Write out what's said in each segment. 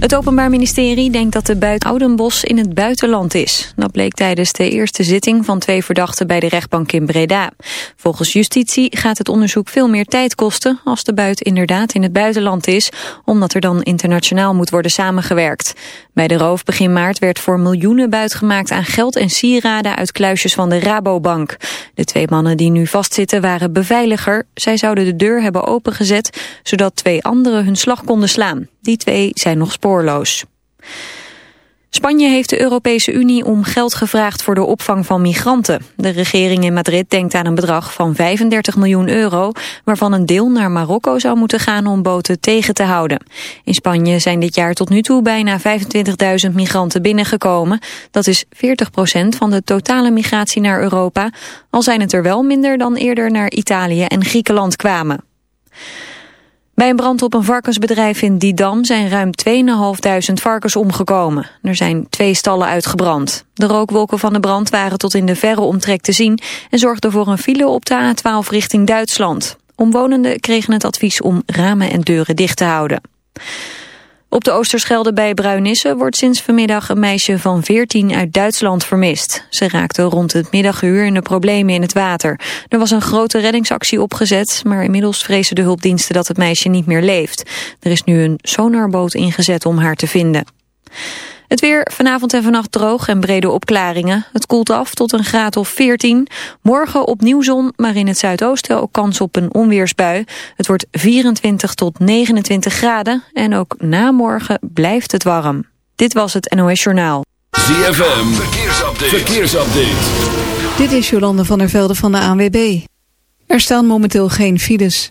Het Openbaar Ministerie denkt dat de buit Oudenbos in het buitenland is. Dat bleek tijdens de eerste zitting van twee verdachten bij de rechtbank in Breda. Volgens justitie gaat het onderzoek veel meer tijd kosten als de buit inderdaad in het buitenland is, omdat er dan internationaal moet worden samengewerkt. Bij de roof begin maart werd voor miljoenen buit gemaakt aan geld en sieraden uit kluisjes van de Rabobank. De twee mannen die nu vastzitten waren beveiliger. Zij zouden de deur hebben opengezet, zodat twee anderen hun slag konden slaan. Die twee zijn nog spoorloos. Spanje heeft de Europese Unie om geld gevraagd voor de opvang van migranten. De regering in Madrid denkt aan een bedrag van 35 miljoen euro... waarvan een deel naar Marokko zou moeten gaan om boten tegen te houden. In Spanje zijn dit jaar tot nu toe bijna 25.000 migranten binnengekomen. Dat is 40 procent van de totale migratie naar Europa... al zijn het er wel minder dan eerder naar Italië en Griekenland kwamen. Bij een brand op een varkensbedrijf in Didam zijn ruim 2.500 varkens omgekomen. Er zijn twee stallen uitgebrand. De rookwolken van de brand waren tot in de verre omtrek te zien... en zorgden voor een file op de A12 richting Duitsland. Omwonenden kregen het advies om ramen en deuren dicht te houden. Op de Oosterschelde bij Bruinisse wordt sinds vanmiddag een meisje van 14 uit Duitsland vermist. Ze raakte rond het middaguur in de problemen in het water. Er was een grote reddingsactie opgezet, maar inmiddels vrezen de hulpdiensten dat het meisje niet meer leeft. Er is nu een sonarboot ingezet om haar te vinden. Het weer vanavond en vannacht droog en brede opklaringen. Het koelt af tot een graad of 14. Morgen opnieuw zon, maar in het zuidoosten ook kans op een onweersbui. Het wordt 24 tot 29 graden en ook na morgen blijft het warm. Dit was het NOS Journaal. ZFM, verkeersupdate. verkeersupdate. Dit is Jolande van der Velde van de ANWB. Er staan momenteel geen files.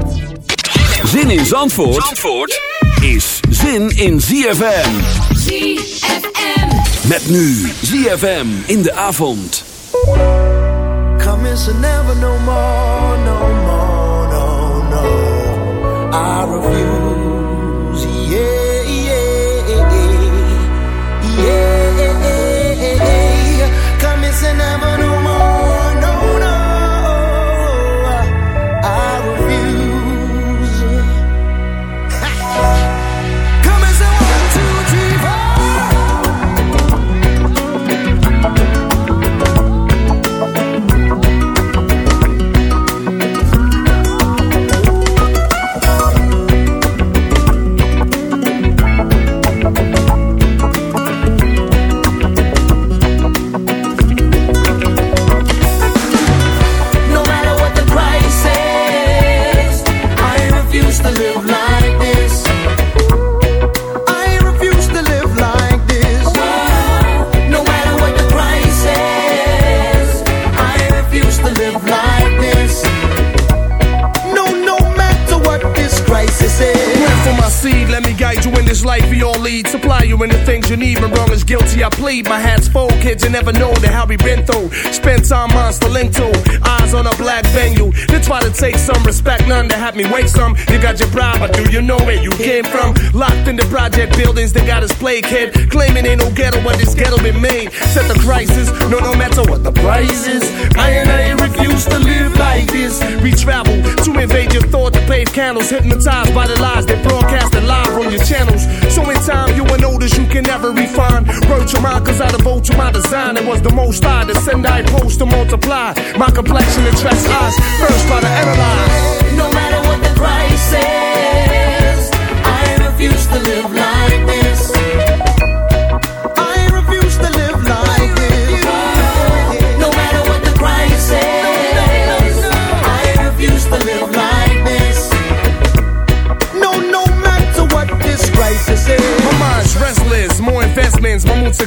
Zin in Zandvoort, Zandvoort is zin in ZFM. ZFM. Met nu ZFM in de avond. Come is never no more, no more, hitting the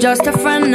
just a friend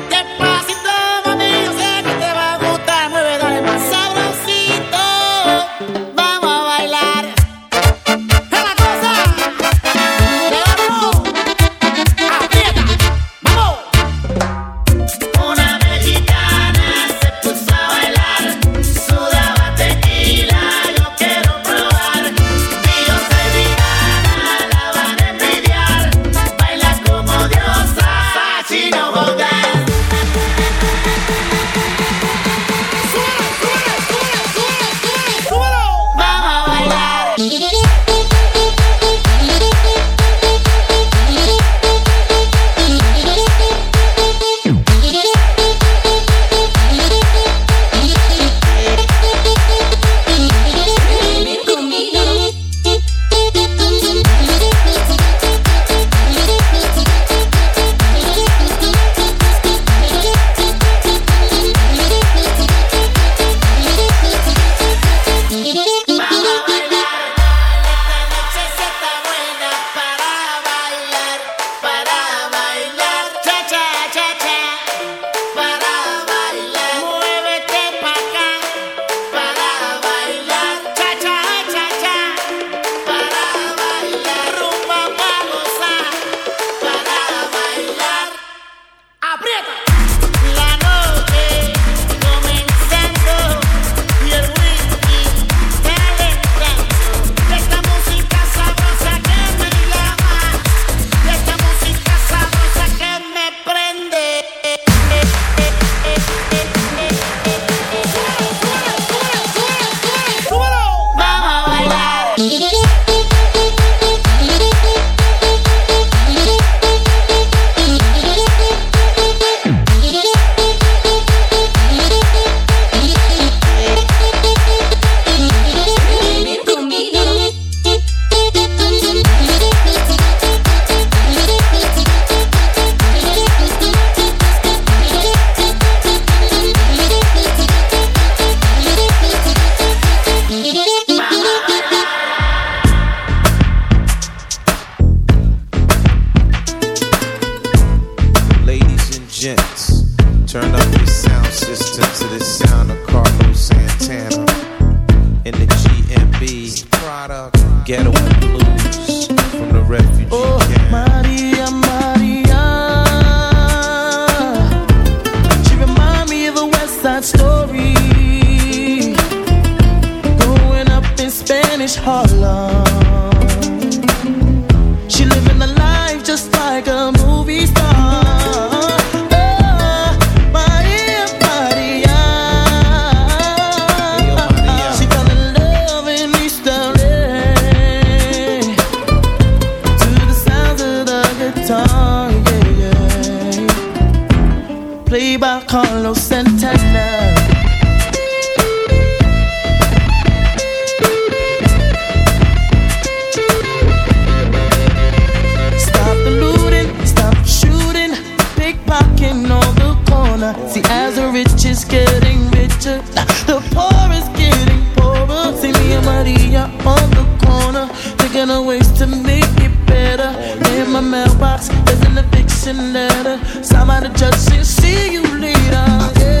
gonna ways to make it better. Oh, In my mailbox, there's an eviction letter. Somebody just the judge, see you later. Yeah.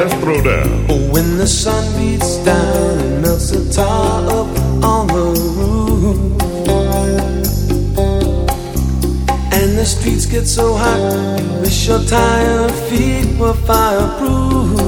Afro down. When the sun beats down and melts the tar up on the roof, and the streets get so hot, wish your tired feet were fireproof.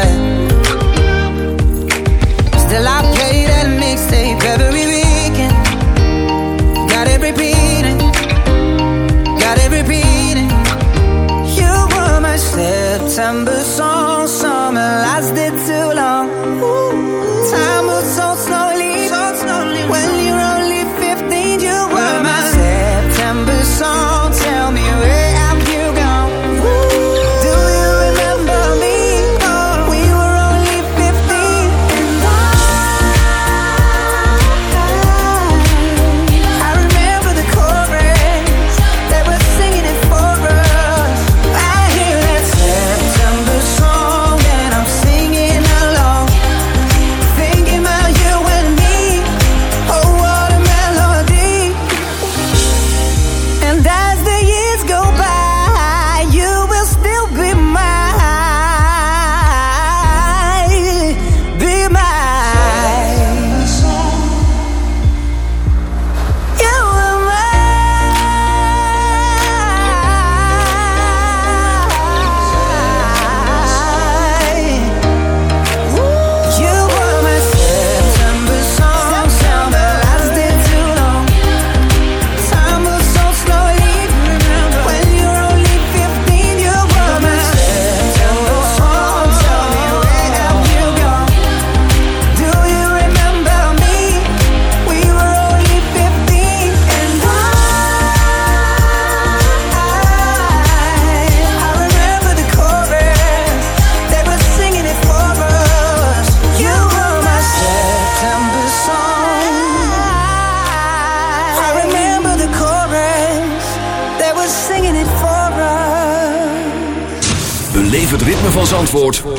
September.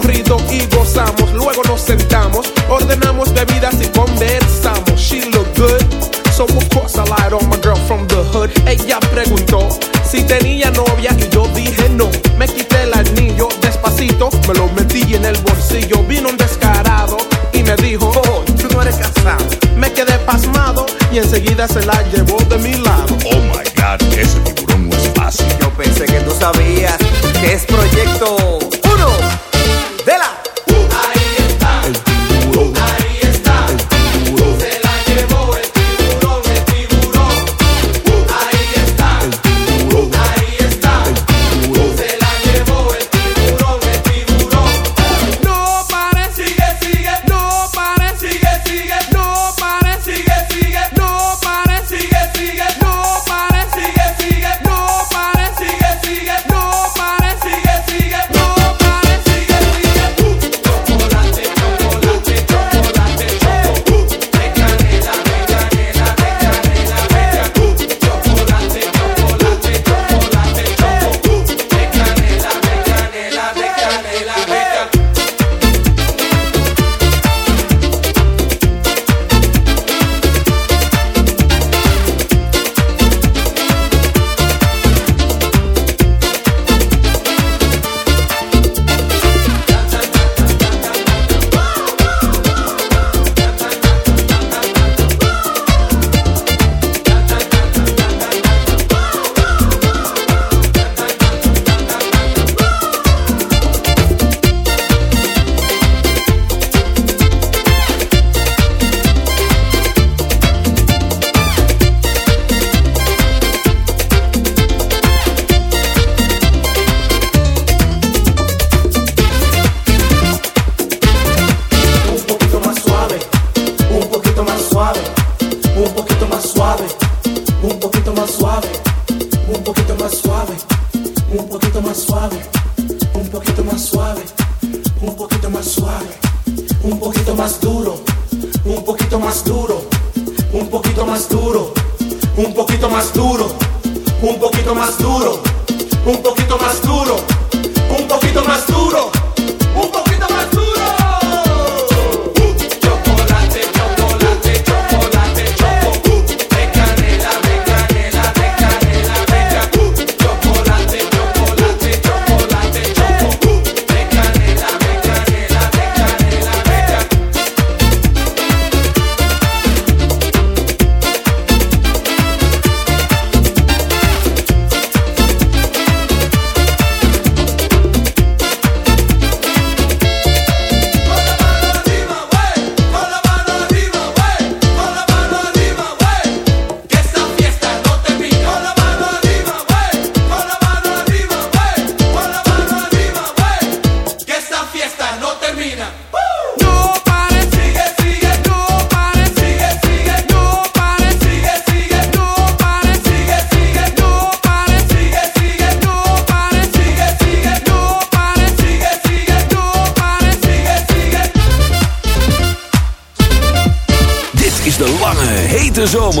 corrida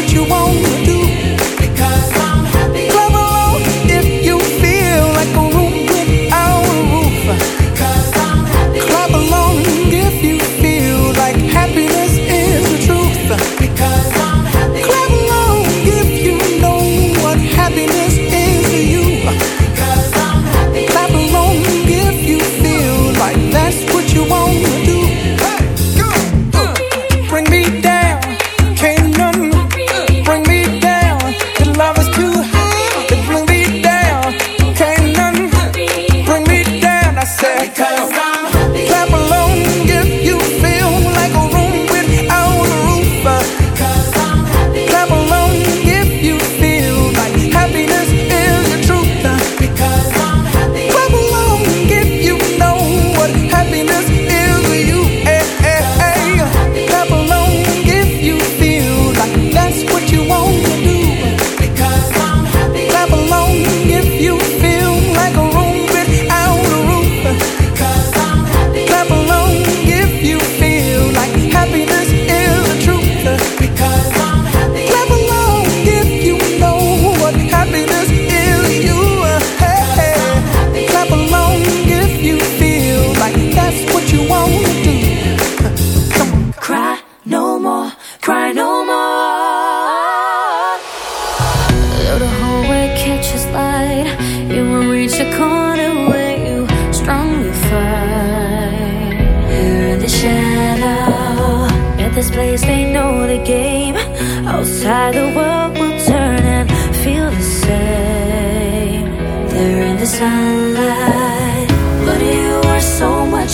what you want.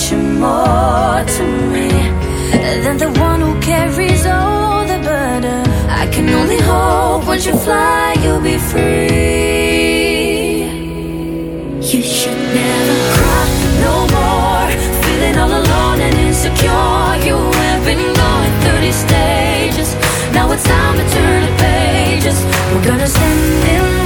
contribution more to me than the one who carries all the burden. I can only hope when you fly, you'll be free. You should never cry no more, feeling all alone and insecure. You have been going 30 stages. Now it's time to turn the pages. We're gonna stand in.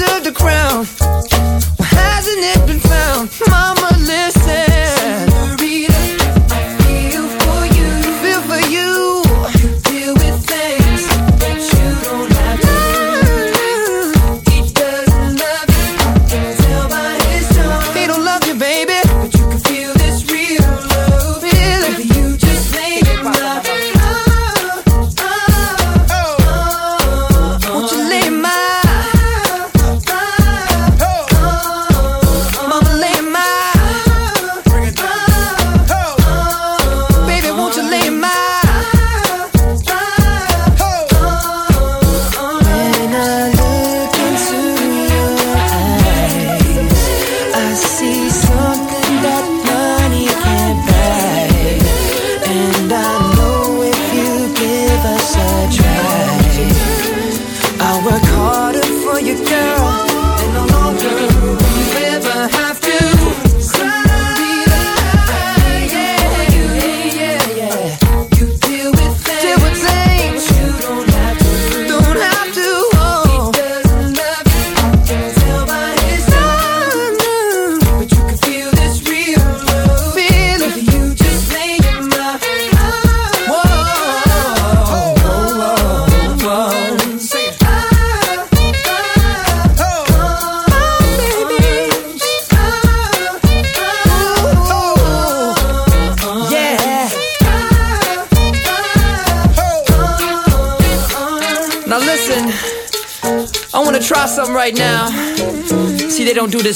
Deserve the crown. Why hasn't it been found? Mama, listen.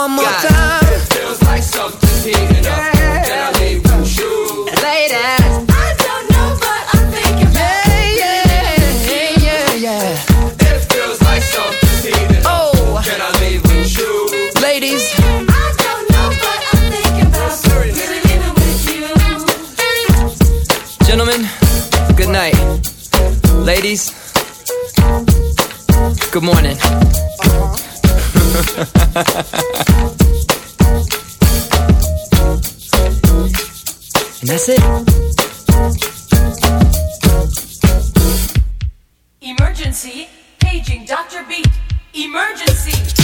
One more God. time. It feels like something's heating up. Can I leave with you? Ladies. I don't know, but I'm thinking about Yeah, yeah, yeah, yeah. It feels like something's heating up. Oh, Can I leave with you? ladies. I don't know, but I'm thinking about really living with you. Gentlemen, good night. Ladies, good morning. And that's it. Emergency, paging Dr. Beat. Emergency.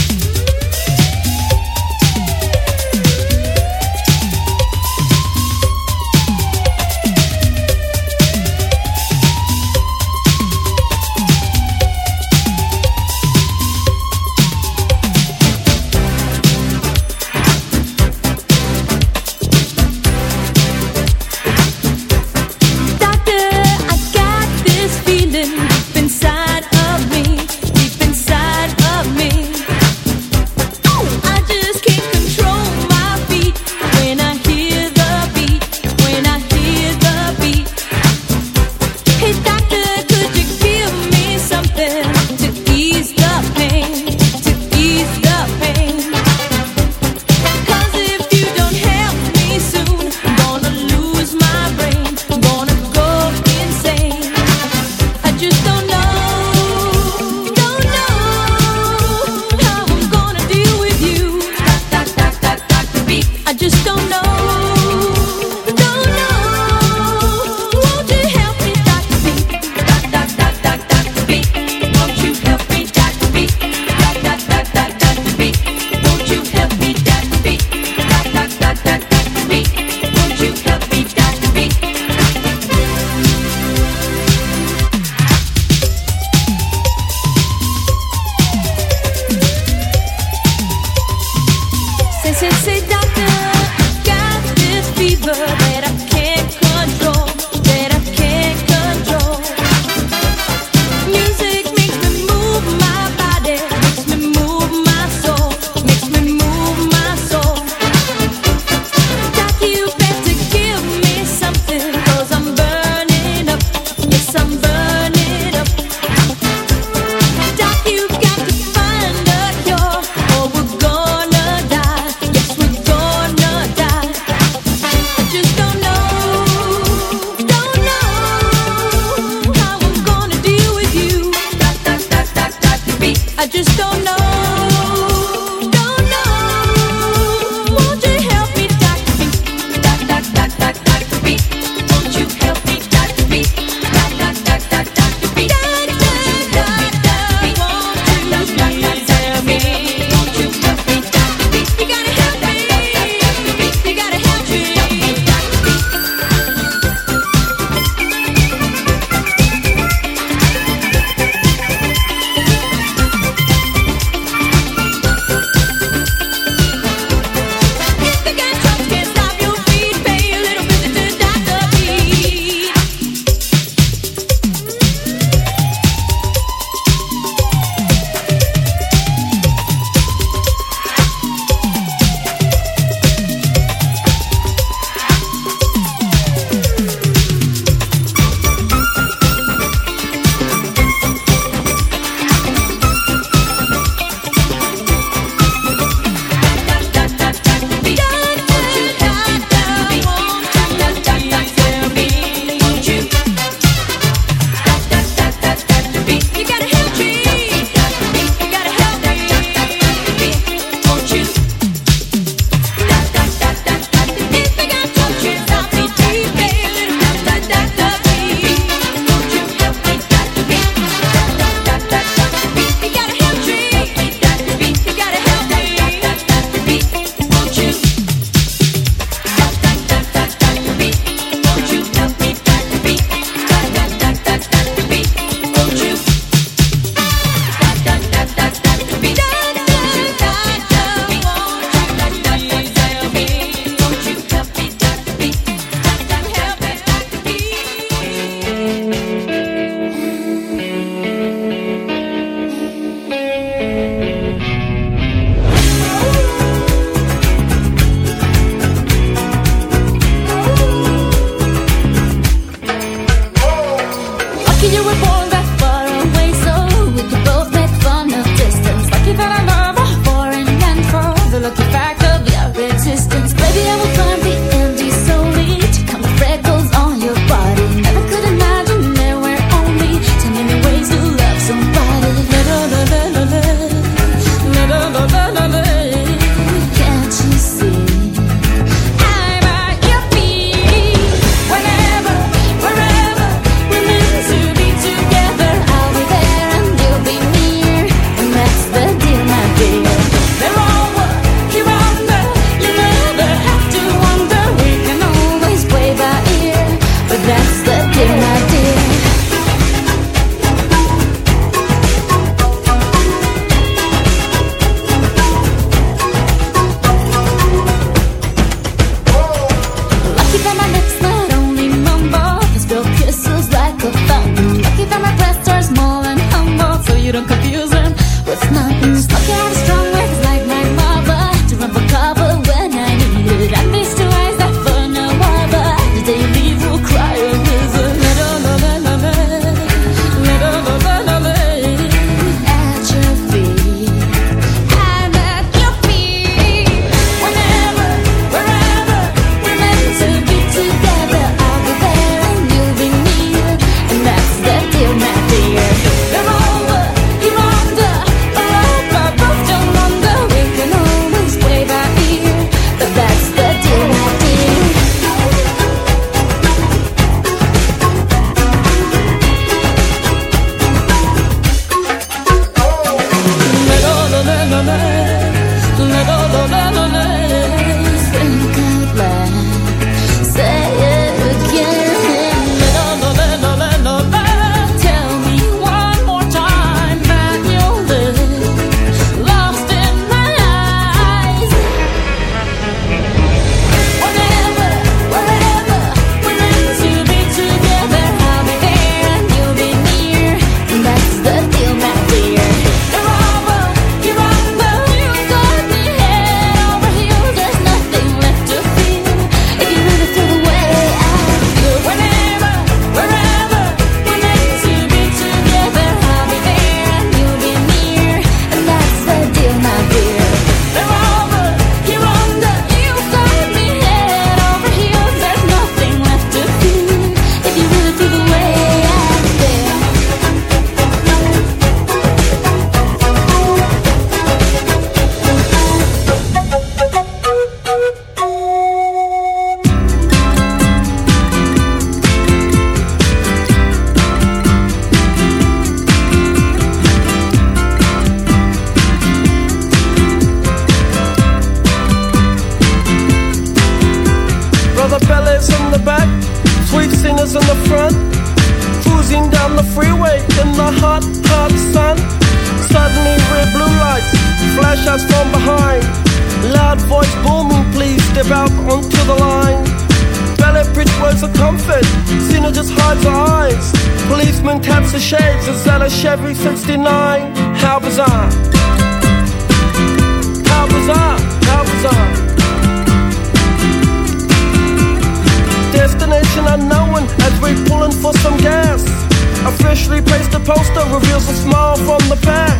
Poster reveals a smile from the pack.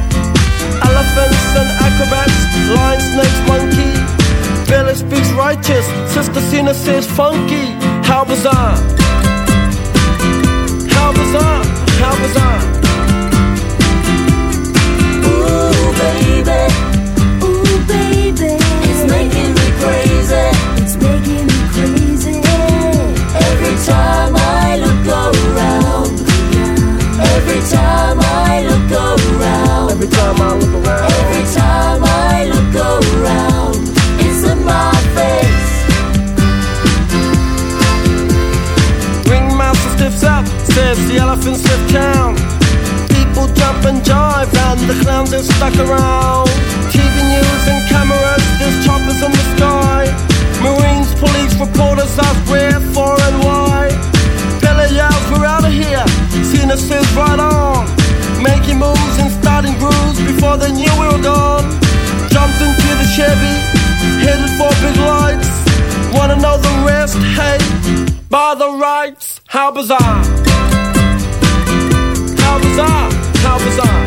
Elephants and acrobats, lion, snakes, monkey. Pele speaks righteous, Sister Zina says funky. How bizarre! How bizarre! How bizarre! Ooh, baby. Ooh, baby. It's making me crazy. It's making me crazy. Every time time I look around. Every time I look around. Every time I look around. It's in my face. Ringmaster stiffs up, says the elephants lift town. People jump and jive, and the clowns are stuck around. TV news and cameras, there's choppers in the sky. Marines, police, reporters ask where, for, and why. Pele yells, we're out of here. Says, right on. Making moves and starting grooves before they knew we were gone. Jumped into the Chevy, headed for big lights. Wanna know the rest? Hey, by the rights, how bizarre! How bizarre! How bizarre!